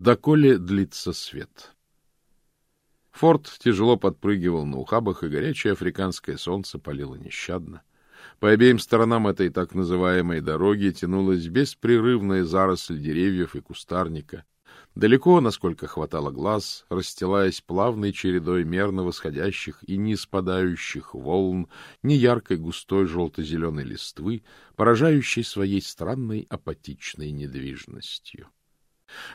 Доколе длится свет? Форд тяжело подпрыгивал на ухабах, и горячее африканское солнце палило нещадно. По обеим сторонам этой так называемой дороги тянулась беспрерывная заросль деревьев и кустарника. Далеко, насколько хватало глаз, расстилаясь плавной чередой мерно восходящих и не спадающих волн, неяркой густой желто-зеленой листвы, поражающей своей странной апатичной недвижностью.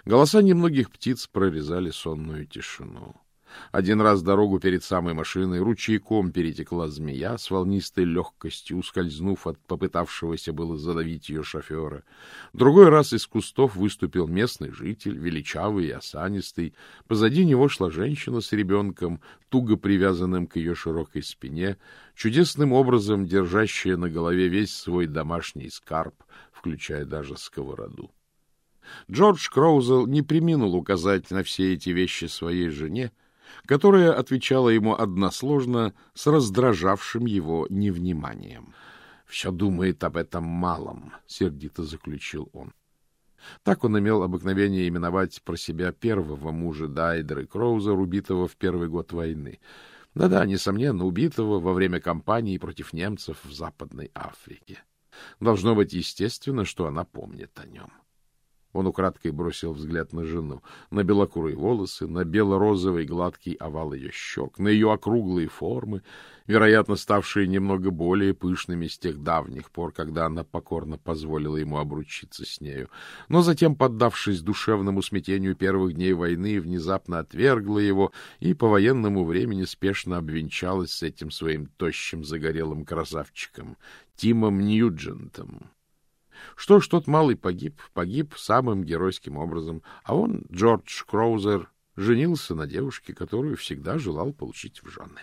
Голоса немногих птиц прорезали сонную тишину. Один раз дорогу перед самой машиной ручейком перетекла змея с волнистой легкостью, ускользнув от попытавшегося было задавить ее шофера. Другой раз из кустов выступил местный житель, величавый и осанистый. Позади него шла женщина с ребенком, туго привязанным к ее широкой спине, чудесным образом держащая на голове весь свой домашний скарб, включая даже сковороду. Джордж Кроузел не приминул указать на все эти вещи своей жене, которая отвечала ему односложно с раздражавшим его невниманием. — Все думает об этом малом, — сердито заключил он. Так он имел обыкновение именовать про себя первого мужа Дайдера Кроуза, убитого в первый год войны. Да-да, несомненно, убитого во время кампании против немцев в Западной Африке. Должно быть естественно, что она помнит о нем. — он украдкой бросил взгляд на жену, на белокурые волосы, на бело-розовый гладкий овал ее щек, на ее округлые формы, вероятно, ставшие немного более пышными с тех давних пор, когда она покорно позволила ему обручиться с нею. Но затем, поддавшись душевному смятению первых дней войны, внезапно отвергла его и по военному времени спешно обвенчалась с этим своим тощим загорелым красавчиком, Тимом Ньюджентом. Что ж, тот малый погиб, погиб самым геройским образом, а он, Джордж Кроузер, женился на девушке, которую всегда желал получить в жены.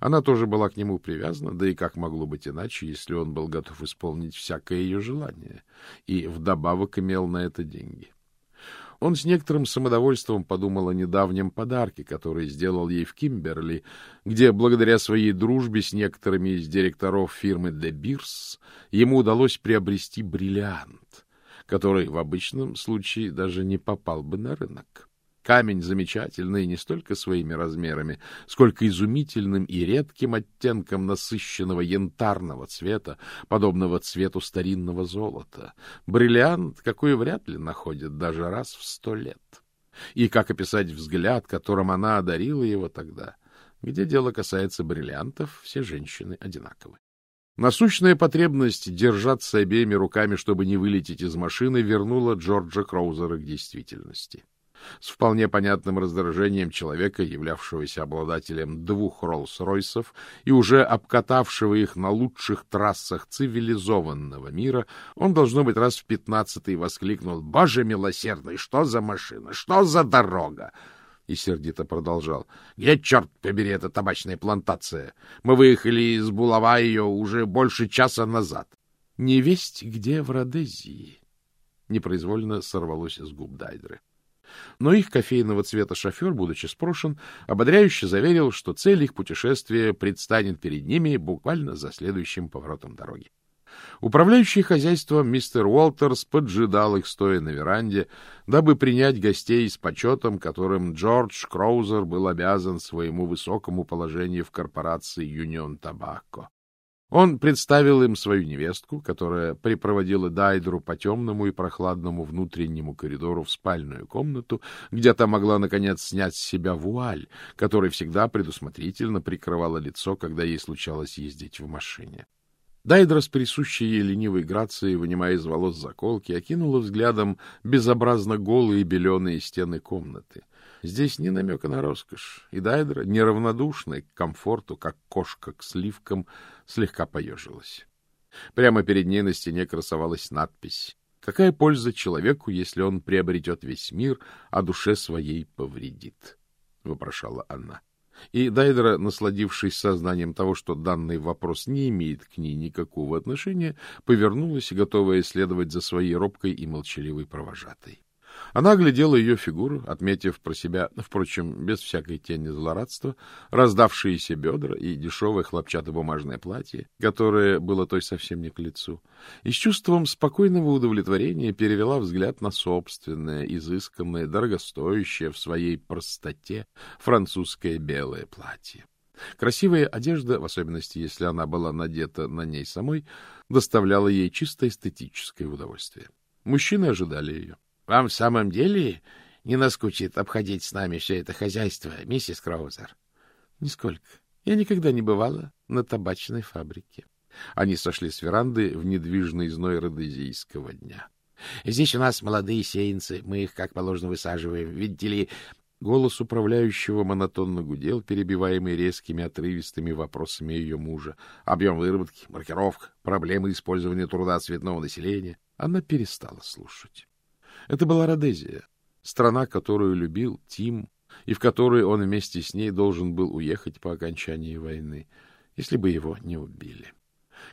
Она тоже была к нему привязана, да и как могло быть иначе, если он был готов исполнить всякое ее желание, и вдобавок имел на это деньги. Он с некоторым самодовольством подумал о недавнем подарке, который сделал ей в Кимберли, где, благодаря своей дружбе с некоторыми из директоров фирмы «Де Бирс», ему удалось приобрести бриллиант, который в обычном случае даже не попал бы на рынок. Камень замечательный не столько своими размерами, сколько изумительным и редким оттенком насыщенного янтарного цвета, подобного цвету старинного золота. Бриллиант, какой вряд ли находят даже раз в сто лет. И как описать взгляд, которым она одарила его тогда? Где дело касается бриллиантов, все женщины одинаковы. Насущная потребность держаться обеими руками, чтобы не вылететь из машины, вернула Джорджа Кроузера к действительности с вполне понятным раздражением человека, являвшегося обладателем двух Роллс-Ройсов и уже обкатавшего их на лучших трассах цивилизованного мира, он, должно быть, раз в пятнадцатый воскликнул «Боже милосердный, что за машина? Что за дорога?» и сердито продолжал. — Где, черт побери, эта табачная плантация? Мы выехали из Булава ее уже больше часа назад. — Не весть где в Родезии. Непроизвольно сорвалось с губ Дайдры. Но их кофейного цвета шофер, будучи спрошен, ободряюще заверил, что цель их путешествия предстанет перед ними буквально за следующим поворотом дороги. Управляющий хозяйством мистер Уолтерс поджидал их, стоя на веранде, дабы принять гостей с почетом, которым Джордж Кроузер был обязан своему высокому положению в корпорации Юнион Табако. Он представил им свою невестку, которая припроводила Дайдру по темному и прохладному внутреннему коридору в спальную комнату, где та могла, наконец, снять с себя вуаль, которой всегда предусмотрительно прикрывала лицо, когда ей случалось ездить в машине. Дайдра с присущей ей ленивой грацией, вынимая из волос заколки, окинула взглядом безобразно голые беленые стены комнаты — Здесь ни намека на роскошь, и Дайдра, неравнодушная к комфорту, как кошка к сливкам, слегка поежилась. Прямо перед ней на стене красовалась надпись «Какая польза человеку, если он приобретет весь мир, а душе своей повредит?» — вопрошала она. И Дайдра, насладившись сознанием того, что данный вопрос не имеет к ней никакого отношения, повернулась, готовая следовать за своей робкой и молчаливой провожатой. Она оглядела ее фигуру, отметив про себя, впрочем, без всякой тени злорадства, раздавшиеся бедра и дешевое хлопчатобумажное платье, которое было той совсем не к лицу, и с чувством спокойного удовлетворения перевела взгляд на собственное, изысканное, дорогостоящее в своей простоте французское белое платье. Красивая одежда, в особенности, если она была надета на ней самой, доставляла ей чисто эстетическое удовольствие. Мужчины ожидали ее. — Вам в самом деле не наскучит обходить с нами все это хозяйство, миссис Кроузер? — Нисколько. Я никогда не бывала на табачной фабрике. Они сошли с веранды в недвижный зной родезийского дня. — Здесь у нас молодые сеянцы, мы их, как положено, высаживаем. Видите ли, Голос управляющего монотонно гудел, перебиваемый резкими отрывистыми вопросами ее мужа. Объем выработки, маркировка, проблемы использования труда цветного населения. Она перестала слушать. Это была Родезия, страна, которую любил Тим, и в которую он вместе с ней должен был уехать по окончании войны, если бы его не убили.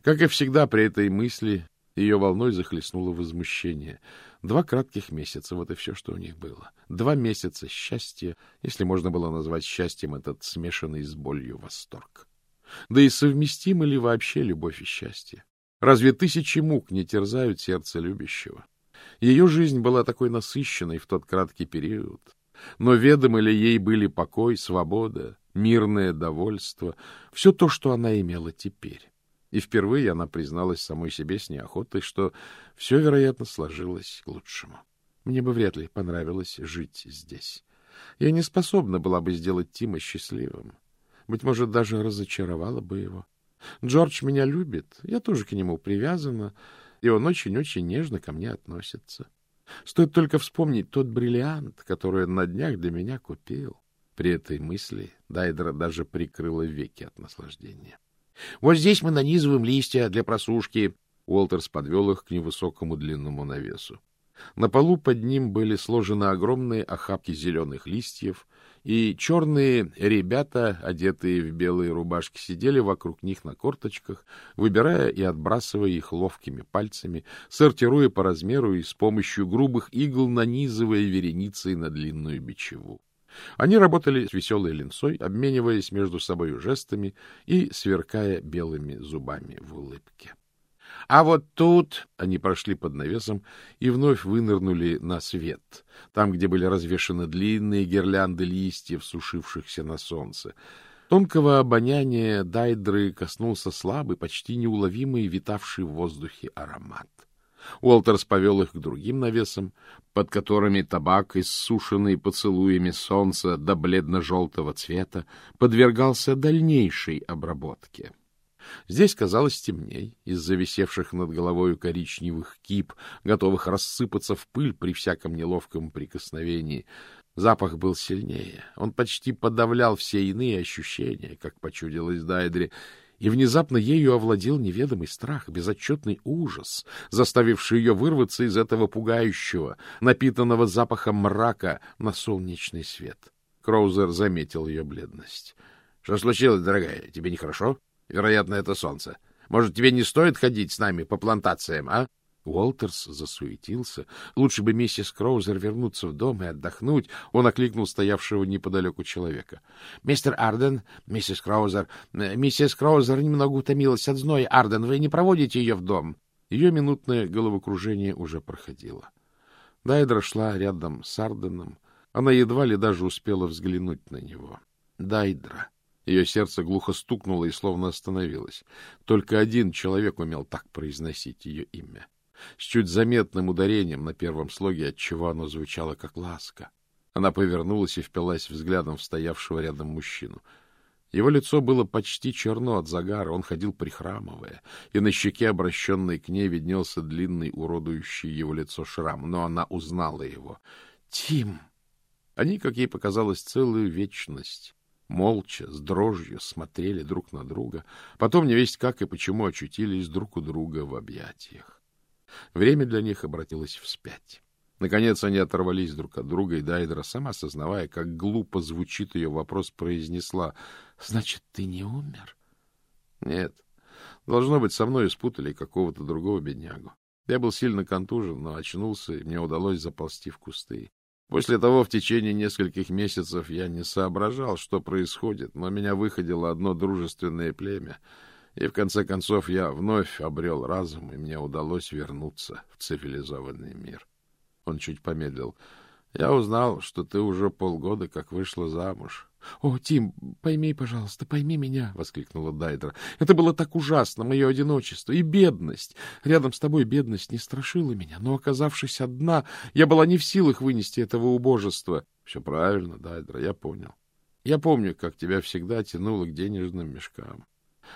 Как и всегда при этой мысли, ее волной захлестнуло возмущение. Два кратких месяца — вот и все, что у них было. Два месяца счастья, если можно было назвать счастьем этот смешанный с болью восторг. Да и совместимы ли вообще любовь и счастье? Разве тысячи мук не терзают сердце любящего? Ее жизнь была такой насыщенной в тот краткий период. Но ведомы ли ей были покой, свобода, мирное довольство, все то, что она имела теперь? И впервые она призналась самой себе с неохотой, что все, вероятно, сложилось к лучшему. Мне бы вряд ли понравилось жить здесь. Я не способна была бы сделать Тима счастливым. Быть может, даже разочаровала бы его. Джордж меня любит, я тоже к нему привязана, и он очень-очень нежно ко мне относится. Стоит только вспомнить тот бриллиант, который он на днях для меня купил. При этой мысли Дайдра даже прикрыла веки от наслаждения. — Вот здесь мы нанизываем листья для просушки. Уолтерс подвел их к невысокому длинному навесу. На полу под ним были сложены огромные охапки зеленых листьев, и черные ребята, одетые в белые рубашки, сидели вокруг них на корточках, выбирая и отбрасывая их ловкими пальцами, сортируя по размеру и с помощью грубых игл нанизывая вереницей на длинную бичеву. Они работали с веселой линцой, обмениваясь между собой жестами и сверкая белыми зубами в улыбке. А вот тут они прошли под навесом и вновь вынырнули на свет, там, где были развешаны длинные гирлянды листьев, сушившихся на солнце. Тонкого обоняния Дайдры коснулся слабый, почти неуловимый, витавший в воздухе аромат. Уолтерс повел их к другим навесам, под которыми табак, иссушенный поцелуями солнца до бледно-желтого цвета, подвергался дальнейшей обработке. Здесь казалось темней из-за висевших над головой коричневых кип, готовых рассыпаться в пыль при всяком неловком прикосновении. Запах был сильнее. Он почти подавлял все иные ощущения, как почудилось Дайдре, и внезапно ею овладел неведомый страх, безотчетный ужас, заставивший ее вырваться из этого пугающего, напитанного запахом мрака на солнечный свет. Кроузер заметил ее бледность. — Что случилось, дорогая? Тебе нехорошо? Вероятно, это солнце. Может, тебе не стоит ходить с нами по плантациям, а? Уолтерс засуетился. Лучше бы миссис Кроузер вернуться в дом и отдохнуть. Он окликнул стоявшего неподалеку человека. — Мистер Арден, миссис Кроузер, миссис Кроузер немного утомилась от зноя. Арден, вы не проводите ее в дом? Ее минутное головокружение уже проходило. Дайдра шла рядом с Арденом. Она едва ли даже успела взглянуть на него. Дайдра. Ее сердце глухо стукнуло и словно остановилось. Только один человек умел так произносить ее имя с чуть заметным ударением на первом слоге, отчего оно звучало как ласка. Она повернулась и впилась взглядом в стоявшего рядом мужчину. Его лицо было почти черно от загара, он ходил прихрамывая, и на щеке, обращенной к ней, виднелся длинный, уродующий его лицо шрам, но она узнала его. «Тим!» Они, как ей показалось, целую вечность молча, с дрожью смотрели друг на друга, потом не весть как и почему очутились друг у друга в объятиях. Время для них обратилось вспять. Наконец они оторвались друг от друга, и Дайдра, сама осознавая, как глупо звучит ее вопрос, произнесла, — Значит, ты не умер? — Нет. Должно быть, со мной спутали какого-то другого беднягу. Я был сильно контужен, но очнулся, и мне удалось заползти в кусты. После того в течение нескольких месяцев я не соображал, что происходит, но меня выходило одно дружественное племя, и в конце концов я вновь обрел разум, и мне удалось вернуться в цивилизованный мир. Он чуть помедлил. Я узнал, что ты уже полгода как вышла замуж. — О, Тим, пойми, пожалуйста, пойми меня! — воскликнула Дайдра. — Это было так ужасно, мое одиночество и бедность. Рядом с тобой бедность не страшила меня, но, оказавшись одна, я была не в силах вынести этого убожества. — Все правильно, Дайдра, я понял. Я помню, как тебя всегда тянуло к денежным мешкам.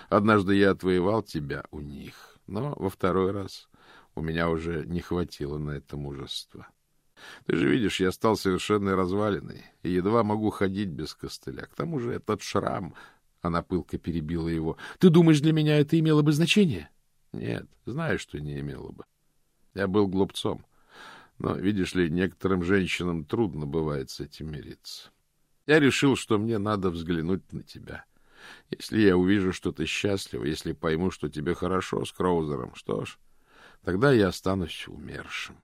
Однажды я отвоевал тебя у них, но во второй раз у меня уже не хватило на это мужества. — ты же видишь, я стал совершенно разваленный и едва могу ходить без костыля. К тому же этот шрам... Она пылко перебила его. — Ты думаешь, для меня это имело бы значение? — Нет, знаю, что не имело бы. Я был глупцом. Но, видишь ли, некоторым женщинам трудно бывает с этим мириться. Я решил, что мне надо взглянуть на тебя. Если я увижу, что ты счастлива, если пойму, что тебе хорошо с Кроузером, что ж, тогда я останусь умершим.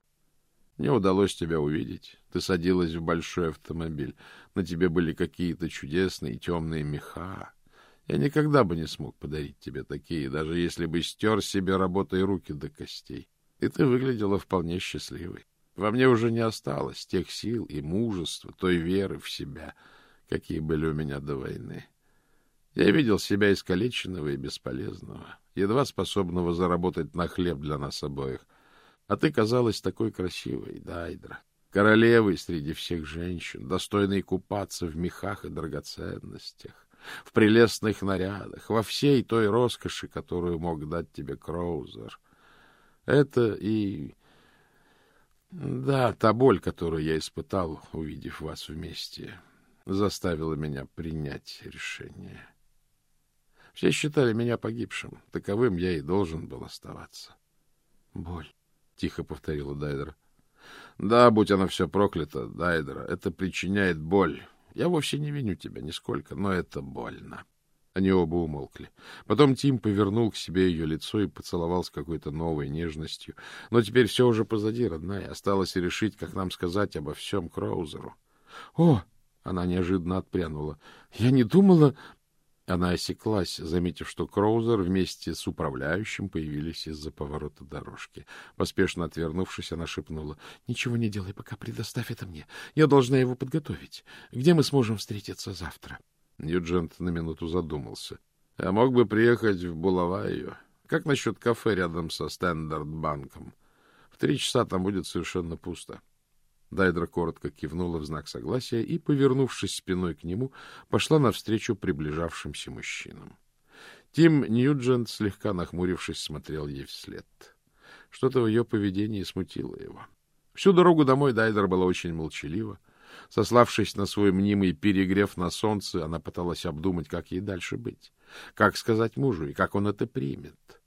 Мне удалось тебя увидеть. Ты садилась в большой автомобиль. На тебе были какие-то чудесные темные меха. Я никогда бы не смог подарить тебе такие, даже если бы стер себе работой руки до костей. И ты выглядела вполне счастливой. Во мне уже не осталось тех сил и мужества, той веры в себя, какие были у меня до войны. Я видел себя искалеченного и бесполезного, едва способного заработать на хлеб для нас обоих. А ты казалась такой красивой, Дайдра, королевой среди всех женщин, достойной купаться в мехах и драгоценностях, в прелестных нарядах, во всей той роскоши, которую мог дать тебе Кроузер. Это и... Да, та боль, которую я испытал, увидев вас вместе, заставила меня принять решение. Все считали меня погибшим. Таковым я и должен был оставаться. Боль. — тихо повторила Дайдер. — Да, будь она все проклята, Дайдера, это причиняет боль. Я вовсе не виню тебя нисколько, но это больно. Они оба умолкли. Потом Тим повернул к себе ее лицо и поцеловал с какой-то новой нежностью. Но теперь все уже позади, родная. Осталось решить, как нам сказать обо всем Кроузеру. — О! — она неожиданно отпрянула. — Я не думала... Она осеклась, заметив, что Кроузер вместе с управляющим появились из-за поворота дорожки. Поспешно отвернувшись, она шепнула. — Ничего не делай, пока предоставь это мне. Я должна его подготовить. Где мы сможем встретиться завтра? Ньюджент на минуту задумался. — Я мог бы приехать в Булавайю. Как насчет кафе рядом со Стендарт-банком? В три часа там будет совершенно пусто. — Дайдра коротко кивнула в знак согласия и, повернувшись спиной к нему, пошла навстречу приближавшимся мужчинам. Тим Ньюджент, слегка нахмурившись, смотрел ей вслед. Что-то в ее поведении смутило его. Всю дорогу домой Дайдер была очень молчалива. Сославшись на свой мнимый перегрев на солнце, она пыталась обдумать, как ей дальше быть, как сказать мужу и как он это примет.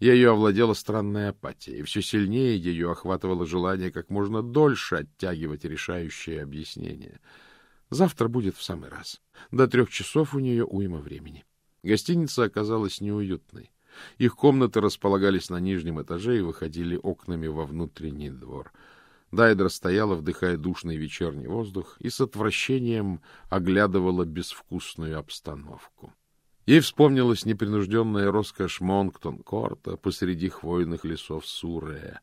Ее овладела странная апатия, и все сильнее ее охватывало желание как можно дольше оттягивать решающее объяснение. Завтра будет в самый раз. До трех часов у нее уйма времени. Гостиница оказалась неуютной. Их комнаты располагались на нижнем этаже и выходили окнами во внутренний двор. Дайдра стояла, вдыхая душный вечерний воздух, и с отвращением оглядывала безвкусную обстановку. Ей вспомнилась непринужденная роскошь Монктон-Корта посреди хвойных лесов Сурея.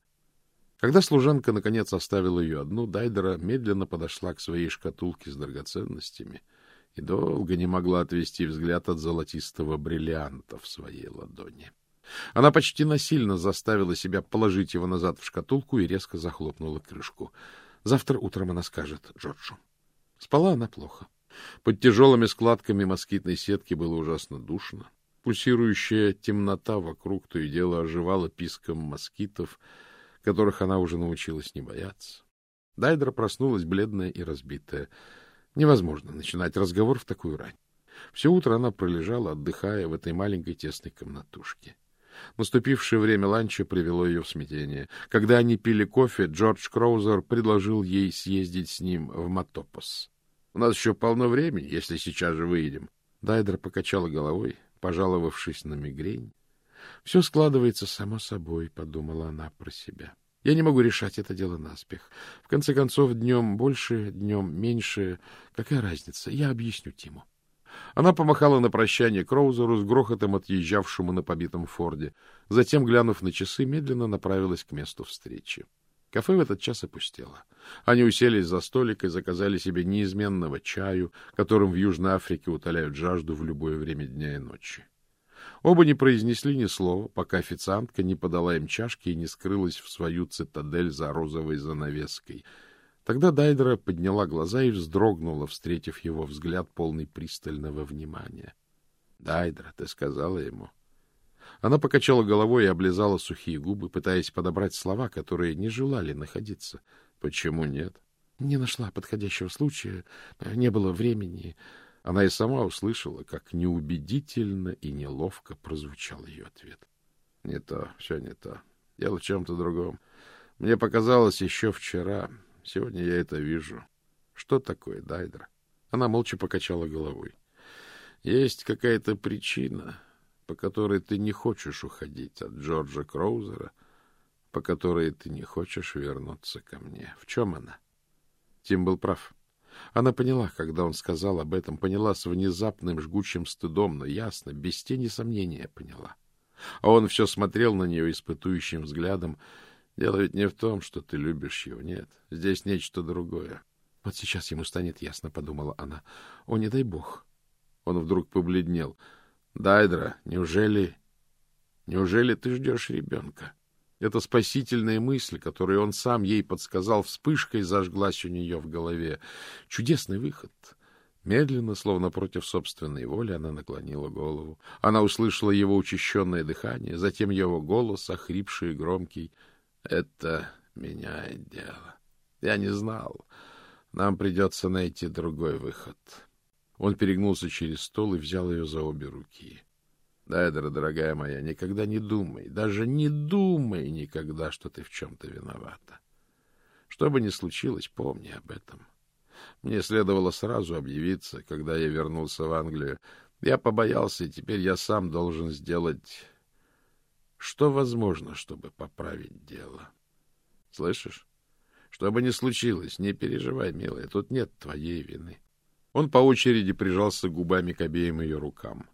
Когда служанка, наконец, оставила ее одну, Дайдера медленно подошла к своей шкатулке с драгоценностями и долго не могла отвести взгляд от золотистого бриллианта в своей ладони. Она почти насильно заставила себя положить его назад в шкатулку и резко захлопнула крышку. Завтра утром она скажет Джорджу. Спала она плохо. Под тяжелыми складками москитной сетки было ужасно душно. Пульсирующая темнота вокруг то и дело оживала писком москитов, которых она уже научилась не бояться. Дайдра проснулась бледная и разбитая. Невозможно начинать разговор в такую рань. Все утро она пролежала, отдыхая в этой маленькой тесной комнатушке. Наступившее время ланча привело ее в смятение. Когда они пили кофе, Джордж Кроузер предложил ей съездить с ним в Матопос. У нас еще полно времени, если сейчас же выедем. Дайдер покачала головой, пожаловавшись на мигрень. Все складывается само собой, — подумала она про себя. Я не могу решать это дело наспех. В конце концов, днем больше, днем меньше. Какая разница? Я объясню Тиму. Она помахала на прощание Кроузеру с грохотом отъезжавшему на побитом форде. Затем, глянув на часы, медленно направилась к месту встречи. Кафе в этот час опустело. Они уселись за столик и заказали себе неизменного чаю, которым в Южной Африке утоляют жажду в любое время дня и ночи. Оба не произнесли ни слова, пока официантка не подала им чашки и не скрылась в свою цитадель за розовой занавеской. Тогда Дайдера подняла глаза и вздрогнула, встретив его взгляд, полный пристального внимания. — Дайдера, ты сказала ему? Она покачала головой и облизала сухие губы, пытаясь подобрать слова, которые не желали находиться. — Почему нет? — Не нашла подходящего случая, не было времени. Она и сама услышала, как неубедительно и неловко прозвучал ее ответ. — Не то, все не то. Дело в чем-то другом. Мне показалось еще вчера. Сегодня я это вижу. Что такое, Дайдра? Она молча покачала головой. Есть какая-то причина, по которой ты не хочешь уходить от Джорджа Кроузера, по которой ты не хочешь вернуться ко мне. В чем она? Тим был прав. Она поняла, когда он сказал об этом, поняла с внезапным жгучим стыдом, но ясно, без тени сомнения поняла. А он все смотрел на нее испытующим взглядом. Дело ведь не в том, что ты любишь его, нет. Здесь нечто другое. Вот сейчас ему станет ясно, — подумала она. О, не дай бог. Он вдруг побледнел. Дайдра, неужели... Неужели ты ждешь ребенка? Эта спасительная мысль, которую он сам ей подсказал, вспышкой зажглась у нее в голове. Чудесный выход. Медленно, словно против собственной воли, она наклонила голову. Она услышала его учащенное дыхание, затем его голос, охрипший и громкий. — Это меняет дело. Я не знал. Нам придется найти другой выход. Он перегнулся через стол и взял ее за обе руки. Дайдера, дорогая моя, никогда не думай, даже не думай никогда, что ты в чем-то виновата. Что бы ни случилось, помни об этом. Мне следовало сразу объявиться, когда я вернулся в Англию. Я побоялся, и теперь я сам должен сделать, что возможно, чтобы поправить дело. Слышишь? Что бы ни случилось, не переживай, милая, тут нет твоей вины. Он по очереди прижался губами к обеим ее рукам.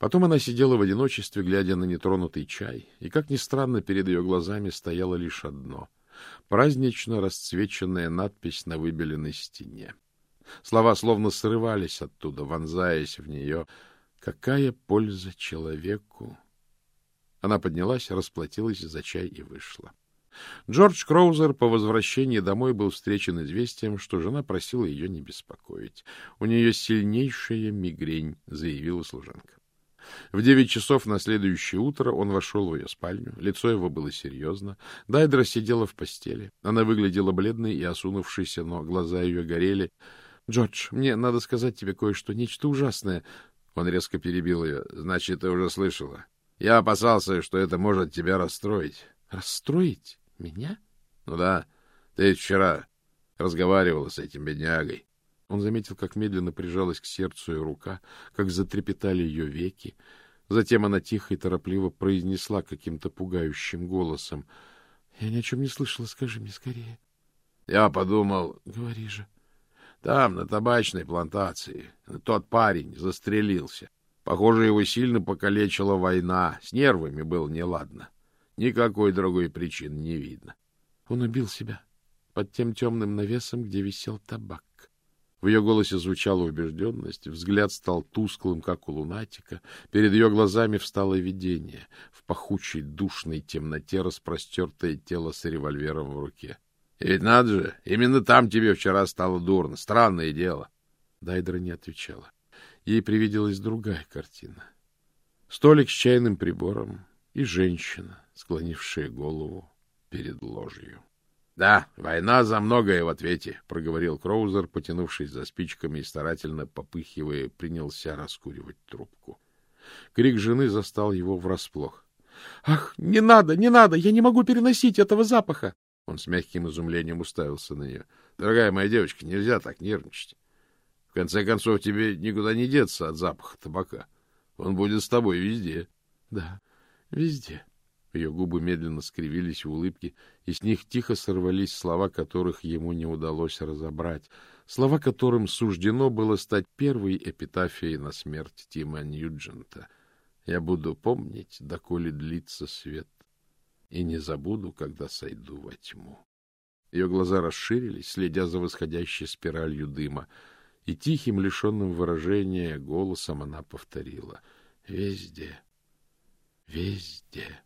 Потом она сидела в одиночестве, глядя на нетронутый чай, и, как ни странно, перед ее глазами стояло лишь одно — празднично расцвеченная надпись на выбеленной стене. Слова словно срывались оттуда, вонзаясь в нее. «Какая польза человеку?» Она поднялась, расплатилась за чай и вышла. Джордж Кроузер по возвращении домой был встречен известием, что жена просила ее не беспокоить. У нее сильнейшая мигрень, заявила служанка. В девять часов на следующее утро он вошел в ее спальню. Лицо его было серьезно. Дайдра сидела в постели. Она выглядела бледной и осунувшейся, но глаза ее горели. — Джордж, мне надо сказать тебе кое-что, нечто ужасное. Он резко перебил ее. — Значит, ты уже слышала. Я опасался, что это может тебя расстроить. — Расстроить? Меня? — Ну да. Ты вчера разговаривала с этим беднягой. Он заметил, как медленно прижалась к сердцу ее рука, как затрепетали ее веки. Затем она тихо и торопливо произнесла каким-то пугающим голосом. — Я ни о чем не слышала, скажи мне скорее. — Я подумал... — Говори же. — Там, на табачной плантации, тот парень застрелился. Похоже, его сильно покалечила война, с нервами было неладно. Никакой другой причины не видно. Он убил себя под тем темным навесом, где висел табак. В ее голосе звучала убежденность, взгляд стал тусклым, как у лунатика. Перед ее глазами встало видение. В пахучей, душной темноте распростертое тело с револьвером в руке. — ведь надо же, именно там тебе вчера стало дурно. Странное дело. Дайдра не отвечала. Ей привиделась другая картина. Столик с чайным прибором и женщина, склонившая голову перед ложью. Да, война за многое в ответе, проговорил Кроузер, потянувшись за спичками и старательно попыхивая, принялся раскуривать трубку. Крик жены застал его врасплох. Ах, не надо, не надо, я не могу переносить этого запаха. Он с мягким изумлением уставился на нее. Дорогая моя девочка, нельзя так нервничать. В конце концов, тебе никуда не деться от запаха табака. Он будет с тобой везде. Да, — Везде. Ее губы медленно скривились в улыбке, и с них тихо сорвались слова, которых ему не удалось разобрать, слова, которым суждено было стать первой эпитафией на смерть Тима Ньюджента. «Я буду помнить, доколе длится свет, и не забуду, когда сойду во тьму». Ее глаза расширились, следя за восходящей спиралью дыма, и тихим, лишенным выражения голосом она повторила «Везде, везде».